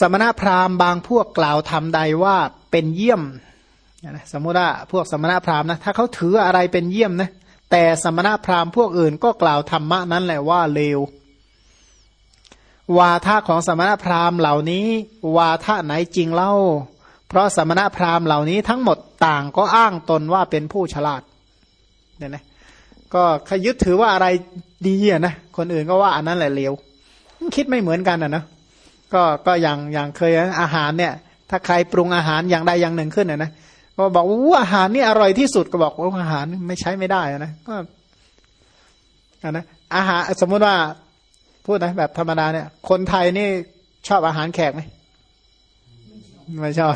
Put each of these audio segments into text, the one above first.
สมณพราหมณ์บางพวกกล่าวทำใดว่าเป็นเยี่ยมสมมติว่าพวกสมณพราหมณ์นะถ้าเขาถืออะไรเป็นเยี่ยมนะแต่สมณพราหมณ์พวกอื่นก็กล่าวธรรมะนั้นแหละว่าเลววาทะของสมณพราหมณ์เหล่านี้ วาทะไหนจริงเล่า เพราะสมณพราหมณ์เหล่านี้ทั้งหมดต่างก็อ้างตนว่าเป็นผู้ฉลาดเนี่ยนะก็ขยึดถือว่าอะไรดีอะนะคนอื่นก็ว่าอันนั้นแหละเลวคิดไม่เหมือนกันอะนะ ก็ก็อย่างอย่างเคยอาหารเนี่ย ถ้าใครปรุงอาหารอย่างใดอย่างหนึ่งขึ้นอะนะก็บอกว่าอาหารนี่อร่อยที่สุดก็บอกว่าอาหารไม่ใช้ไม่ได้นะก็นะอาหารสมมุติว่าพูดนะแบบธรรมดาเนี่ย คนไทยนี่ชอบอาหารแขกไหมไม่ชอบ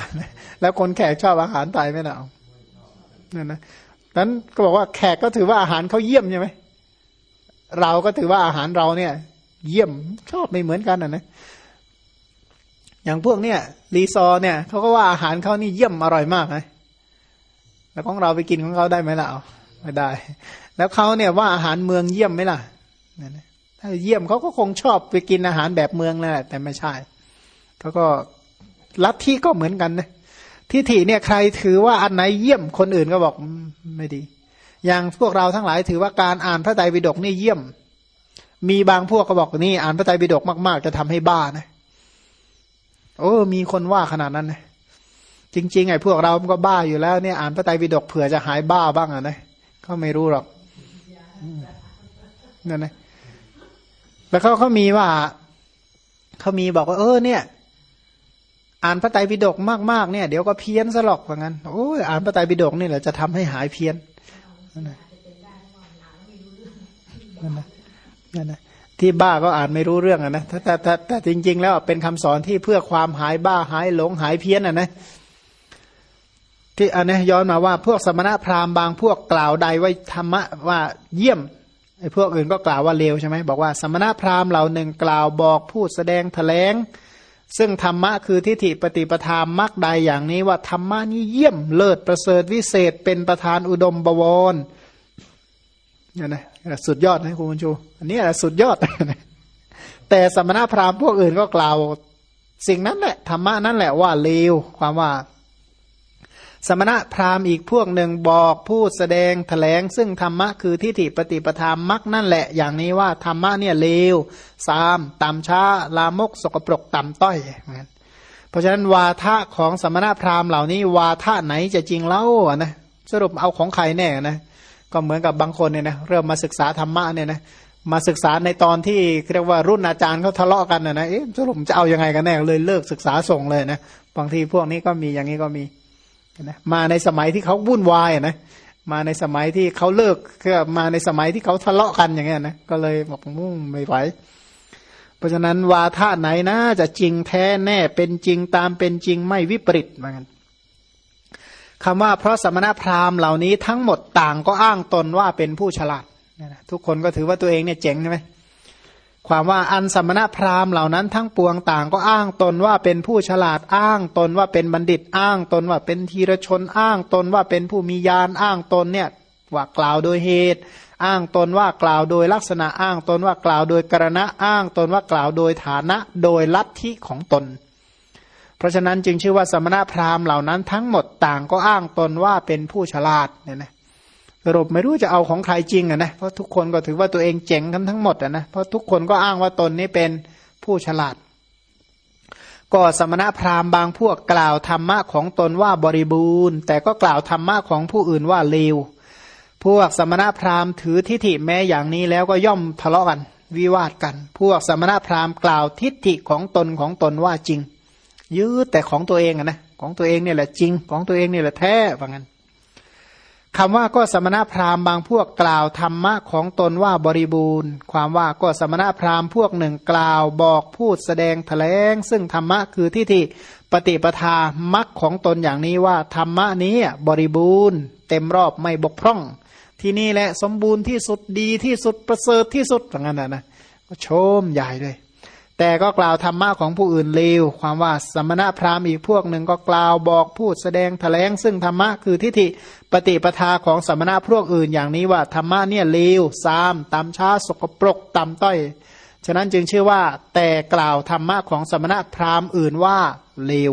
แล้วคนแขกชอบอาหารไทยไหมเนาะนั่นนะนั้นก็บอกว่าแขกก็ถือว่าอาหารเขาเยี่ยมใช่ไหมเราก็ถือว่าอาหารเราเนี่ย เยี่ยมชอบไม่เหมือนกันอะนะ อย่างพวกเนี่ยรีซอเนี่ยเขาก็ว่าอาหารเขานี่เยี่ยมอร่อยมากเลยแล้วของเราไปกินของเขาได้ไหมล่ะไม่ได้ แล้วเขาเนี่ยว่าอาหารเมืองเยี่ยมไหมล่ะถ้าเยี่ยมเขาก็คงชอบไปกินอาหารแบบเมืองแหละแต่ไม่ใช่เขาก็ลัทธิก็เหมือนกันนะทิฏฐิเนี่ยใครถือว่าอันไหนเยี่ยมคนอื่นก็บอกไม่ดี อย่างพวกเราทั้งหลายถือว่าการอ่านพระไตรปิฎกนี่เยี่ยม มีบางพวกก็บอกนี่อ่านพระไตรปิฎกมาก ๆ จะทำให้บ้านะ โอ้มีคนว่าขนาดนั้นนะจริงๆไอ้พวกเราก็บ้าอยู่แล้วเนี่ยอ่านพระไตรปิฎกเผื่อจะหายบ้าบ้างอะนะก็ไม่รู้หรอกนั่นนะแล้วเขาเขามีว่าเขามีบอกว่า เออ เนี่ย อ่านพระไตรปิฎกมากๆเนี่ย เดี๋ยวก็เพี้ยนซะหรอกว่างั้นโอ้ยอ่านพระไตรปิฎกนี่แหละจะทำให้หายเพี้ยนนั่นนะนั่นนะนั่นนะ ที่บ้าก็อ่านไม่รู้เรื่องอะนะแต่แต่แต่จริง ๆ แล้วเป็นคำสอนที่เพื่อความหายบ้าหายหลงหายเพี้ยนอะนะที่อันนี้ย้อนมาว่าพวกสมณะพราหมณ์บางพวกกล่าวใดไว้ธรรมะว่าเยี่ยมไอ้พวกอื่นก็กล่าวว่าเลวใช่ไหมบอกว่าสมณะพราหมณ์เหล่าหนึ่งกล่าวบอกพูดแสดงแถลง ซึ่งธรรมะคือทิฏฐิปฏิปทามักใดอย่างนี้ว่าธรรมะนี้เยี่ยมเลิศประเสริฐวิเศษเป็นประธานอุดมบวร นี่ยนะสุดยอดนะคุณผู้ชมอันนี้สุดยอด แต่สมณะพราหมณ์พวกอื่นก็กล่าว สิ่งนั้นแหละธรรมะนั่นแหละว่าเลวความว่า สมณะพราหมณ์อีกพวกหนึ่งบอกพูดแสดงแถลง ซึ่งธรรมะคือทิฏฐิปฏิปทามักนั่นแหละ อย่างนี้ว่าธรรมะเนี่ยเลวซามต่ำช้า ลามกสกปรกต่ำต้อยเพราะฉะนั้นวาทะของสมณะพราหมณ์เหล่านี้ วาทะไหนจะจริงเล่านะสรุปเอาของใครแน่นะ ก็เหมือนกับบางคนเนี่ยนะเริ่มมาศึกษาธรรมะเนี่ยนะมาศึกษาในตอนที่เรียกว่ารุ่นอาจารย์เขาทะเลาะกันนะนะเอ๊ะสรุปจะเอายังไงกันแน่เลยเลิกศึกษาส่งเลยนะบางทีพวกนี้ก็มีอย่างนี้ก็มีนะมาในสมัยที่เขาวุ่นวายนะมาในสมัยที่เขาเลิกคือมาในสมัยที่เขาทะเลาะกันอย่างเงี้ยนะก็เลยบอกมุ่งไม่ไหวเพราะฉะนั้นวาทะไหนนะจะจริงแท้แน่เป็นจริงตามเป็นจริงไม่วิปริตเหมือนกัน คำว่าเพราะสมณพราหมณ์เหล่านี้ทั้งหมดต่างก็อ้างตนว่าเป็นผู้ฉลาดทุกคนก็ถือว่าตัวเองเนี่ยเจ๋งใช่ไหมความว่าอันสมณพราหมณ์เหล่านั้นทั้งปวงต่างก็อ้างตนว่าเป็นผู้ฉลาดอ้างตนว่าเป็นบัณฑิตอ้างตนว่าเป็นทีรชนอ้างตนว่าเป็นผู้มีญาณอ้างตนเนี่ยว่ากล่าวโดยเหตุ อ้างตนว่ากล่าวโดยลักษณะอ้างตนว่ากล่าวโดยกรณะอ้างตนว่ากล่าวโดยฐานะโดยลัทธิของตน เพราะฉะนั้นจึงชื่อว่าสมณพราหมณ์เหล่านั้นทั้งหมดต่างก็อ้างตนว่าเป็นผู้ฉลาดเนี่ยนะสรุปไม่รู้จะเอาของใครจริงอะนะเพราะทุกคนก็ถือว่าตัวเองเจ๋งกันทั้งหมดอะนะเพราะทุกคนก็อ้างว่าตนนี้เป็นผู้ฉลาด ก็สมณพราหมณ์บางพวกกล่าวธรรมะของตนว่าบริบูรณ์ แต่ก็กล่าวธรรมะของผู้อื่นว่าเลวพวกสมณพราหมณ์ถือทิฏฐิแม้อย่างนี้แล้วก็ย่อมทะเลาะกันวิวาทกัน พวกสมณพราหมณ์กล่าวทิฏฐิของตนของตนว่าจริง ยื้อแต่ของตัวเองอะนะของตัวเองเนี่ยแหละจริงของตัวเองเนี่ยแหละแท้ว่างั้นคำว่าก็สมณพราหมณ์บางพวกกล่าวธรรมะของตนว่าบริบูรณ์ ความว่าก็สมณพราหมณ์พวกหนึ่งกล่าวบอกพูดแสดงแถลง ซึ่งธรรมะคือที่ที่ปฏิปทามักของตนอย่างนี้ว่าธรรมะนี้บริบูรณ์ เต็มรอบไม่บกพร่อง ที่นี่แหละสมบูรณ์ที่สุดดีที่สุดประเสริฐที่สุดอย่างนั้นนะนะก็ชมใหญ่เลย แต่ก็กล่าวธรรมะของผู้อื่นเลว ความว่าสมณะพราหมณ์อีกพวกหนึ่งก็กล่าวบอกพูดแสดงแถลง ซึ่งธรรมะคือทิฏฐิปฏิปทาของสมณะพวกอื่นอย่างนี้ว่าธรรมะเนี่ยเลวซามตำช้าสกปรกตำต้อย ฉะนั้นจึงชื่อว่า แต่กล่าวธรรมะของสมณะพราหมณ์อื่นว่าเลว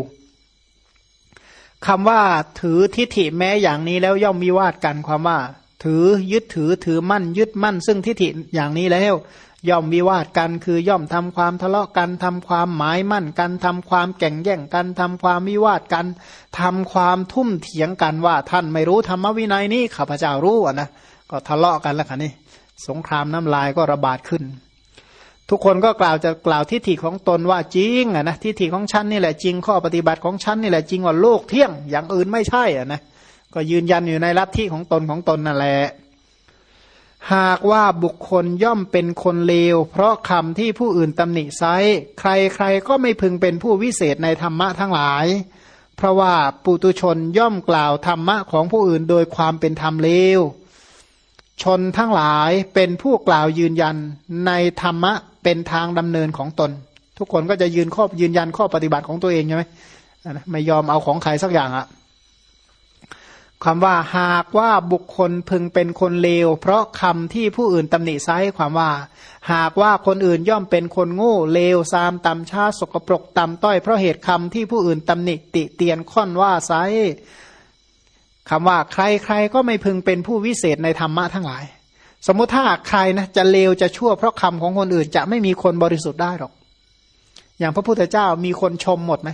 คำว่าถือทิฏฐิแม้อย่างนี้แล้วย่อมวิวาทกันความว่า ถือยึดถือถือมั่นยึดมั่น ซึ่งทิฏฐิอย่างนี้แล้ว ย่อมวิวาทกันคือย่อมทำความทะเลาะกันทำความหมายมั่นกันทำความแก่งแย่งกันทำความวิวาทกันทำความทุ่มเถียงกันว่าท่านไม่รู้ธรรมวินัยนี้ข้าพเจ้ารู้อะนะก็ทะเลาะกันแล้วค่ะนี่สงครามน้ำลายก็ระบาดขึ้น ทุกคนก็กล่าวจะกล่าวทิฏฐิของตนว่าจริงอะนะทิฏฐิของฉันนี่แหละจริงข้อปฏิบัติของฉันนี่แหละจริงว่าโลกเที่ยงอย่างอื่นไม่ใช่อะนะก็ยืนยันอยู่ในลัทธิของตนของตนนั่นแหละ หากว่าบุคคลย่อมเป็นคนเลว เพราะคำที่ผู้อื่นตำหนิไซใครใครก็ไม่พึงเป็นผู้วิเศษในธรรมะทั้งหลาย เพราะว่าปุตุชนย่อมกล่าวธรรมะของผู้อื่นโดยความเป็นธรรมเลว ชนทั้งหลายเป็นผู้กล่าวยืนยันในธรรมะเป็นทางดำเนินของตน ทุกคนก็จะยืนข้อยืนยันข้อปฏิบัติของตัวเองใช่ไหมไม่ยอมเอาของใครสักอย่างอะ คำว่าหากว่าบุคคลพึงเป็นคนเลว เพราะคำที่ผู้อื่นตำหนิไซความว่า หากว่าคนอื่นย่อมเป็นคนโง่เลวซามตำชาสกปรกตำต้อยเพราะเหตุคำที่ผู้อื่นตำหนิติเตียนค่อนว่าไซคำว่าใครใครก็ไม่พึงเป็นผู้วิเศษในธรรมะทั้งหลาย สมมุติถ้าใครนะจะเลวจะชั่วเพราะคำของคนอื่นจะไม่มีคนบริสุทธิ์ได้หรอก อย่างพระพุทธเจ้ามีคนชมหมดไหม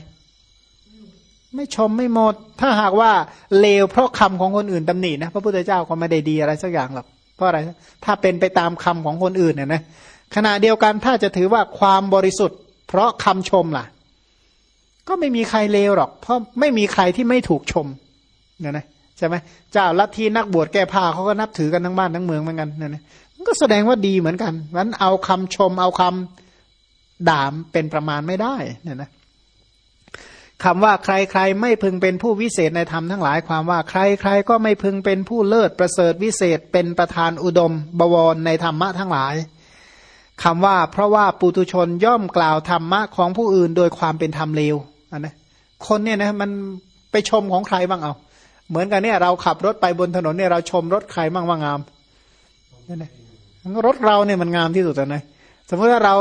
ไม่ชมไม่หมด ถ้าหากว่าเลวเพราะคำของคนอื่นตำหนินะพระพุทธเจ้าก็ไม่ได้ดีอะไรสักอย่างหรอกเพราะอะไร ถ้าเป็นไปตามคำของคนอื่นเนี่ยนะขณะเดียวกันถ้าจะถือว่าความบริสุทธิ์ เพราะคำชมล่ะ ก็ไม่มีใครเลวหรอก เพราะไม่มีใครที่ไม่ถูกชมเนี่ยนะใช่ไหมเจ้าลัทธินักบวชแก้ผ้าเขาก็นับถือกันทั้งบ้านทั้งเมืองเหมือนกันเนั่นนะมันก็แสดงว่าดีเหมือนกันวันเอาคำชมเอาคำด่ามเป็นประมาณไม่ได้เนี่ยนะ คำว่าใครๆไม่พึงเป็นผู้วิเศษในธรรมทั้งหลายความว่าใครๆก็ไม่พึงเป็นผู้เลิศประเสริฐวิเศษเป็นประธานอุดม บวรในธรรมะทั้งหลายคำว่าเพราะว่าปุตุชนย่อมกล่าวธรรมะของผู้อื่นโดยความเป็นธรรมเลวนะคนเนี่ยนะมันไปชมของใครบ้างเอา เหมือนกันเนี่ยเราขับรถไปบนถนนเนี่ยเราชมรถใครบ้างว่างามนี่นะรถเราเนี่ยมันงามที่สุดนะ สมมติว่าเรา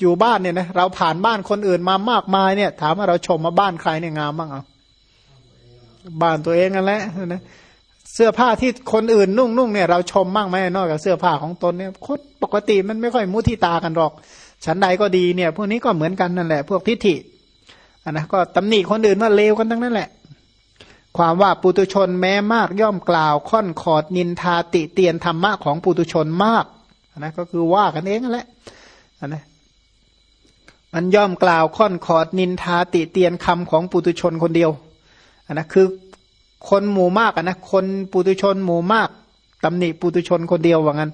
อยู่บ้านเนี่ยนะเราผ่านบ้านคนอื่นมามากมายเนี่ย ถามว่าเราชมมาบ้านใครเนี่ยงามบ้างเอาบ้านตัวเองกันแหละนะเสื้อผ้าที่คนอื่นนุ่งนุ่งเนี่ยเราชมบ้างไหมนอกจากเสื้อผ้าของตนเนี่ยคนปกติมันไม่ค่อยมุทิตากันหรอก ฉันใดก็ดีเนี่ย พวกนี้ก็เหมือนกันนั่นแหละพวกทิฏฐิอันนะก็ตำหนิคนอื่นว่าเลวกันทั้งนั้นแหละ ความว่าปุตุชนแม้มากย่อมกล่าวค่อนขอดนินทาติเตียนธรรมะของปุตุชนมากนะก็คือว่ากันเองนั่นแหละ นะมันย่อมกล่าวค่อนขอดนินทาติเตียนคำของปุตุชนคนเดียวอันนะคือคนหมู่มากนะคนปุตุชนหมู่มากตำหนิปุตุชนคนเดียวว่างั้น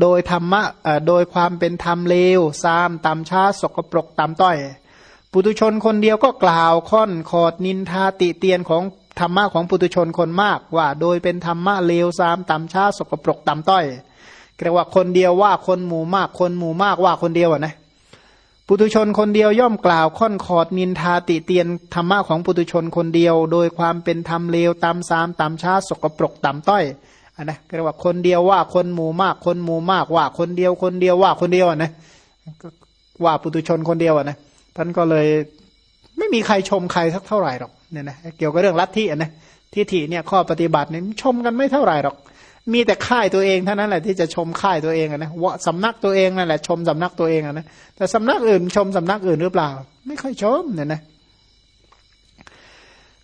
โดยธรรมะโดยความเป็นธรรมเลวซามตามช้าสกปรกตามต้อย ปุตุชนคนเดียวก็กล่าวค่อนขอดนินทาติเตียนของธรรมะของปุตุชนคนมากว่า โดยเป็นธรรมะเลวซามต่ำช้าสกปรกต่ำต้อย เรียกว่าคนเดียวว่าคนหมู่มากคนหมู่มากว่าคนเดียวอะนะปุตุชนคนเดียวย่อมกล่าวค่อนขอดนินทาติเตียนธรรมะของปุตุชนคนเดียว โดยความเป็นธรรมเลวตามสามตามช้าสกปรกต่ำต้อยอันนะเรียกว่าคนเดียวว่าคนหมู่มาก คนหมู่มากว่าคนเดียวคนเดียวว่าคนเดียวอะนะว่าปุตุชนคนเดียวอะนะท่านก็เลยไม่มีใครชมใครสักเท่าไหร่หรอกเนี่ยนะเกี่ยวกับเรื่องลัทธิอะนะทิฏฐิเนี่ยข้อปฏิบัติเนี่ยชมกันไม่เท่าไหร่หรอก มีแต่ค่ายตัวเองเท่านั้นแหละที่จะชมค่ายตัวเองนะว่าสำนักตัวเองนั่นแหละชมสำนักตัวเองนะแต่สำนักอื่นชมสำนักอื่นหรือเปล่า ไม่ค่อยชมเนี่ยนะ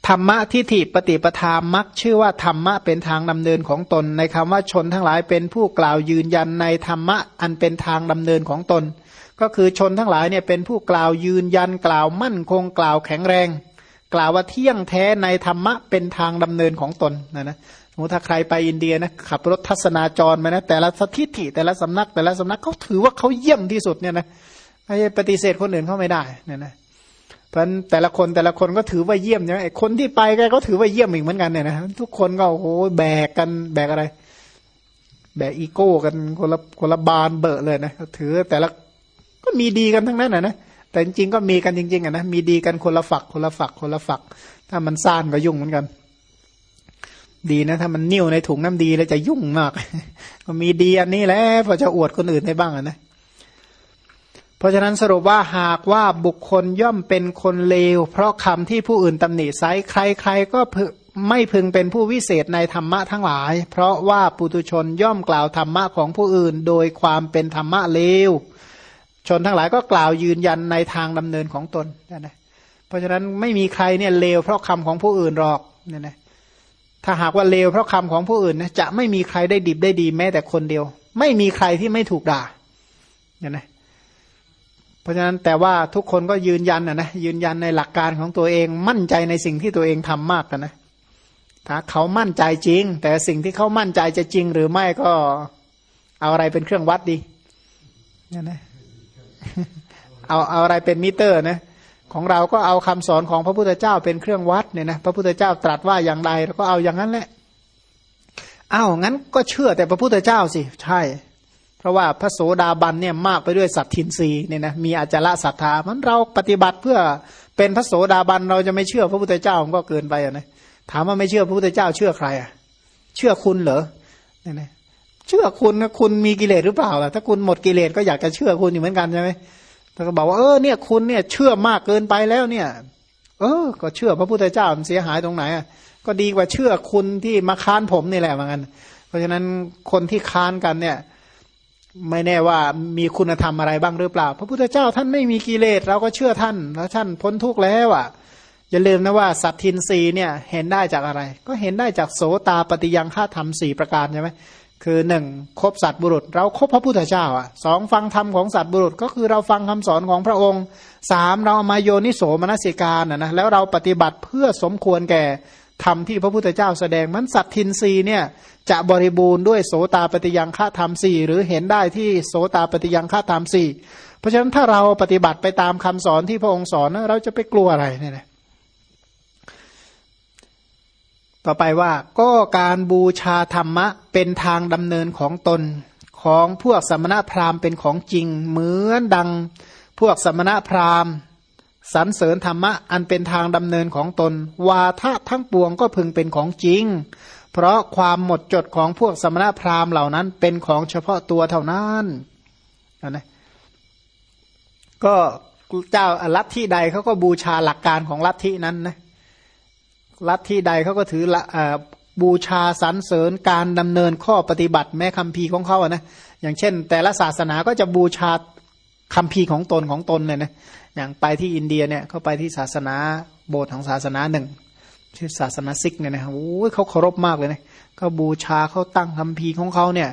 ธรรมะทิฏฐิปฏิปทามักชื่อว่าธรรมะเป็นทางดำเนินของตน ในคำว่าชนทั้งหลายเป็นผู้กล่าวยืนยันในธรรมะอันเป็นทางดำเนินของตน ก็คือชนทั้งหลายเนี่ยเป็นผู้กล่าวยืนยันกล่าวมั่นคงกล่าวแข็งแรง กล่าวว่าเที่ยงแท้ในธรรมะเป็นทางดำเนินของตนนะนะ สมมติถ้าใครไปอินเดียนะขับรถทัศนาจรมานะแต่ละสถิติแต่ละสำนัก แต่ละสำนักเขาถือว่าเขาเยี่ยมที่สุดเนี่ยนะไม่ปฏิเสธคนอื่นเขาไม่ได้เนี่ยนะเพราะแต่ละคนแต่ละคนก็ถือว่าเยี่ยมใช่ไหมคนที่ไปก็ถือว่าเยี่ยมอีกเหมือนกันเนี่ยนะทุกคนก็โอ้โหแบกกันแบกอะไร แบกอีโก้กันคนละคนละบานเบอะเลยนะถือแต่ละก็มีดีกันทั้งนั้นนะนะแต่จริงๆก็มีกันจริงๆอะนะมีดีกันคนละฝักคนละฝักคนละฝัก ถ้ามันซ่านก็ยุ่งเหมือนกัน ดีนะ ถ้ามันนิ่วในถุงน้ำดีแล้วจะยุ่งมาก ก็มีดีอันนี้แหละพอจะอวดคนอื่นได้บ้างนะ เพราะฉะนั้นสรุปว่าหากว่าบุคคลย่อมเป็นคนเลว เพราะคำที่ผู้อื่นตำหนิไซใคร ๆ ก็ไม่พึงเป็นผู้วิเศษในธรรมะทั้งหลาย เพราะว่าปุตุชนย่อมกล่าวธรรมะของผู้อื่น โดยความเป็นธรรมะเลว ชนทั้งหลายก็กล่าวยืนยันในทางดำเนินของตนนะเพราะฉะนั้นไม่มีใครเนี่ยเลวเพราะคำของผู้อื่นหรอกเนี่ยนะ ถ้าหากว่าเลวเพราะคำของผู้อื่นนะจะไม่มีใครได้ดิบได้ดีแม้แต่คนเดียว ไม่มีใครที่ไม่ถูกด่าเนี่ยนะเพราะฉะนั้นแต่ว่าทุกคนก็ยืนยันนะนะยืนยันในหลักการของตัวเองมั่นใจในสิ่งที่ตัวเองทำมากกันนะถ้าเขามั่นใจจริง แต่สิ่งที่เขามั่นใจจะจริงหรือไม่ก็เอาอะไรเป็นเครื่องวัดดีเนี่ยนะเอาเอาอะไรเป็นมิเตอร์นะ ของเราก็เอาคำสอนของพระพุทธเจ้าเป็นเครื่องวัดเนี่ยนะพระพุทธเจ้าตรัสว่าอย่างไรเราก็เอาอย่างนั้นแหละอ้าวงั้นก็เชื่อแต่พระพุทธเจ้าสิใช่ เพราะว่าพระโสดาบันเนี่ยมากไปด้วยสัตทินรีเนี่ยนะมีอาจาระศรัทธามันเราปฏิบัติเพื่อเป็นพระโสดาบันเราจะไม่เชื่อพระพุทธเจ้ามันก็เกินไปอะนะถามว่าไม่เชื่อพระพุทธเจ้าเชื่อใครอะ เชื่อคุณเหรอเนี่ยนะเชื่อคุณนะคุณมีกิเลสหรือเปล่าล่ะถ้าคุณหมดกิเลสก็อยากจะเชื่อคุณอยู่เหมือนกันใช่ไหม แต่ก็บอกว่าเออเนี่ยคุณเนี่ยเชื่อมากเกินไปแล้วเนี่ย เออ ก็เชื่อพระพุทธเจ้ามันเสียหายตรงไหนอะก็ดีกว่าเชื่อคุณที่มาค้านผมนี่แหละเหมือนกันเพราะฉะนั้นคนที่ค้านกันเนี่ย ไม่แน่ว่ามีคุณธรรมอะไรบ้างหรือเปล่า พระพุทธเจ้าท่านไม่มีกิเลสเราก็เชื่อท่านแล้วท่านพ้นทุกข์แล้วอะอย่าลืมนะว่าสัตทินรีเนี่ยเห็นได้จากอะไร ก็เห็นได้จากโสตาปฏิยังฆาธรรมสี่ประการใช่ไหม คือหนึ่งคบสัตบุรุษ เราครบพระพุทธเจ้าอะสองฟังธรรมของสัตบุรุษก็คือเราฟังคำสอนของพระองค์สามเราเอามาโยนิโสมนสิการนะนะแล้วเราปฏิบัติเพื่อสมควรแก่ธรรมที่พระพุทธเจ้าแสดงมันสัตทินรีเนี่ยจะบริบูรณ์ด้วยโสตาปฏิยังฆาธรรมสี่หรือเห็นได้ที่โสตาปฏิยังฆาธรรมสี่เพราะฉะนั้นถ้าเราปฏิบัติไปตามคำสอนที่พระองค์สอนเราจะไปกลัวอะไรเนี่ย ต่อไปว่าก็การบูชาธรรมะเป็นทางดำเนินของตนของพวกสมณพราหมณ์เป็นของจริงเหมือนดังพวกสมณพราหมณ์สรรเสริญธรรมะอันเป็นทางดำเนินของตน วาทะทั้งปวงก็พึงเป็นของจริง เพราะความหมดจดของพวกสมณพราหมณ์เหล่านั้นเป็นของเฉพาะตัวเท่านั้นนะก็เจ้าลัทธิใดเขาก็บูชาหลักการของลัทธินั้นนะ ลัทธิใดเขาก็ถือละบูชาสรรเสริญการดำเนินข้อปฏิบัติแม้คำพีของเขาอะนะอย่างเช่น แต่ละศาสนาก็จะบูชาคำพีของตนของตนเนี่ยนะอย่างไปที่อินเดียเนี่ยเขาไปที่ศาสนาโบสถ์ของศาสนาหนึ่งชื่อศาสนาซิกเนี่ยนะโอ้ยเขาเคารพมากเลยนะเขาบูชาเขาตั้งคำพีของเขาเนี่ย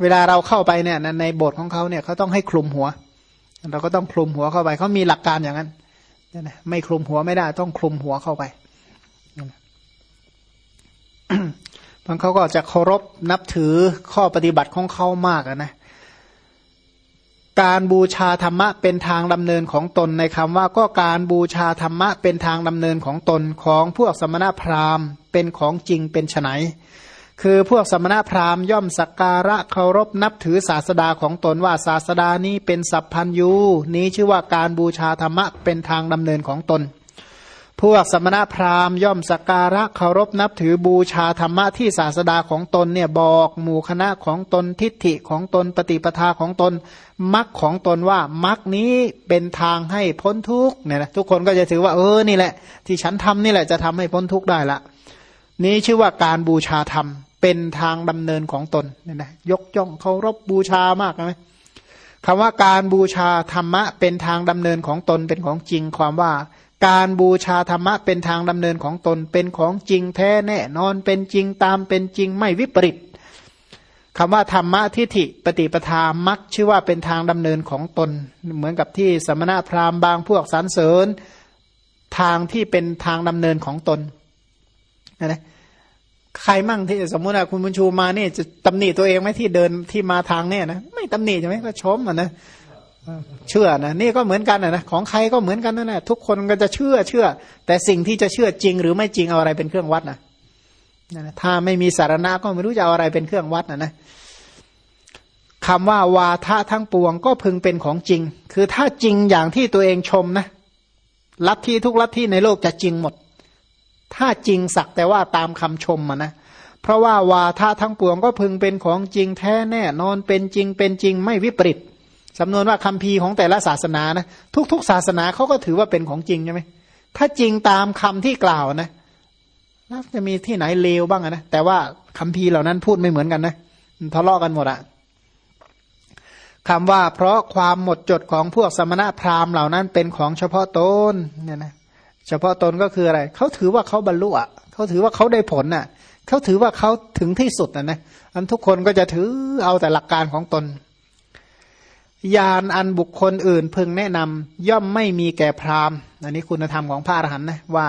เวลาเราเข้าไปเนี่ยในโบสถ์ของเขาเนี่ยเขาต้องให้คลุมหัว เราก็ต้องคลุมหัวเข้าไปเขามีหลักการอย่างนั้นไม่คลุมหัวไม่ได้ต้องคลุมหัวเข้าไป บางเขาก็จะเคารพนับถือข้อปฏิบัติของเขามากนะ การบูชาธรรมะเป็นทางดำเนินของตนในคำว่าก็การบูชาธรรมะเป็นทางดำเนินของตนของพวกสมณพราหมณ์ เป็นของจริงเป็นไฉนคือพวกสมณพราหมณ์ย่อมสักการะเคารพนับถือศาสดาของตนว่าศาสดานี้เป็นสัพพัญยูนี้ชื่อว่าการบูชาธรรมะเป็นทางดำเนินของตน พวกสมณพราหมณ์ย่อมสักการะเคารพนับถือบูชาธรรมะที่ศาสดาของตนเนี่ยบอกหมู่คณะของตนทิฏฐิของตนปฏิปทาของตนมรรคของตนว่ามรรคนี้เป็นทางให้พ้นทุกเนี่ยนะทุกคนก็จะถือว่าเออนี่แหละ ที่ฉันทำนี่แหละจะทำให้พ้นทุกได้ละนี้ชื่อว่าการบูชาธรรม เป็นทางดำเนินของตนเนี่ยนะยกย่องเคารพบูชามากไหมคำว่าการบูชาธรรมะเป็นทางดำเนินของตนเป็นของจริงความว่า การบูชาธรรมะเป็นทางดำเนินของตนเป็นของจริงแท้แน่นอนเป็นจริงตามเป็นจริงไม่วิปริตคำว่าธรรมะทิฏฐิปฏิปทามักชื่อว่าเป็นทางดำเนินของตน เหมือนกับที่สมณะพราหมณ์บางพวกสรรเสริญทางที่เป็นทางดำเนินของตนนะใครมั่งที่สมมติว่าคุณบุญชูมาเนี่ยจะตำหนิตัวเองไหมที่เดินที่มาทางเนี่ยนะไม่ตำหนิใช่ไหมก็ชมอะนะ เชื่อนะนี่ก็เหมือนกันนะของใครก็เหมือนกันนั่นแหละทุกคนก็จะเชื่อเชื่อ แต่สิ่งที่จะเชื่อจริง หรือไม่จริงเอาอะไรเป็นเครื่องวัดนะถ้าไม่มีสารณะก็ไม่รู้จะเอาอะไรเป็นเครื่องวัดนะนะคำว่าวาทะทั้งปวงก็พึงเป็นของจริง คือถ้าจริงอย่างที่ตัวเองชมนะลัทธิทุกลัทธิในโลกจะจริงหมด ถ้าจริงสักแต่ว่าตามคำชมนะเพราะว่าวาทะทั้งปวงก็พึงเป็นของจริงแท้แน่นอนเป็นจริงเป็นจริงไม่วิปริต จำนวนว่าคัมภีร์ของแต่ละศาสนานะทุก ๆ ศาสนาเขาก็ถือว่าเป็นของจริงใช่ไหมถ้าจริงตามคำที่กล่าวนะแล้วจะมีที่ไหนเลวบ้างนะแต่ว่าคัมภีร์เหล่านั้นพูดไม่เหมือนกันนะทะเลาะกันหมดอะคำว่าเพราะความหมดจดของพวกสมณะพราหมณ์เหล่านั้นเป็นของเฉพาะตนเนี่ยนะเฉพาะตนก็คืออะไรเขาถือว่าเขาบรรลุอะเขาถือว่าเขาได้ผลอะเขาถือว่าเขาถึงที่สุดนะนะอันทุกคนก็จะถือเอาแต่หลักการของตน ยานอันบุคคลอื่นพึงแนะนำย่อมไม่มีแก่พราหมณ์อันนี้คุณธรรมของพระอรหันต์นะว่า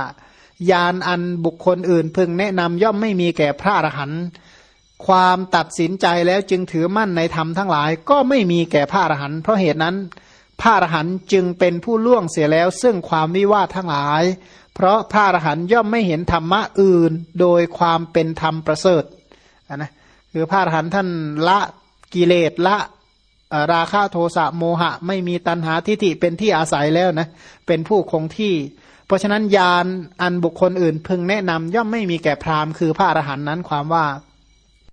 ยานอันบุคคลอื่น พึงแนะนำย่อมไม่มีแก่พระอรหันต์ความตัดสินใจแล้วจึงถือมั่นในธรรมทั้งหลาย ก็ไม่มีแก่พระอรหันต์เพราะเหตุนั้น พระอรหันต์จึงเป็นผู้ล่วงเสียแล้ว ซึ่งความวิวาททั้งหลาย เพราะพระอรหันต์ย่อมไม่เห็นธรรมะอื่น โดยความเป็นธรรมประเสริฐนะคือพระอรหันต์ท่านละกิเลสละ ราคะโทสะโมหะ ไม่มีตัณหาทิฏฐิเป็นที่อาศัยแล้วนะ เป็นผู้คงที่ เพราะฉะนั้นยานอันบุคคลอื่นพึงแนะนำย่อมไม่มีแก่พราหมณ์คือพระอรหันต์นั้นความว่า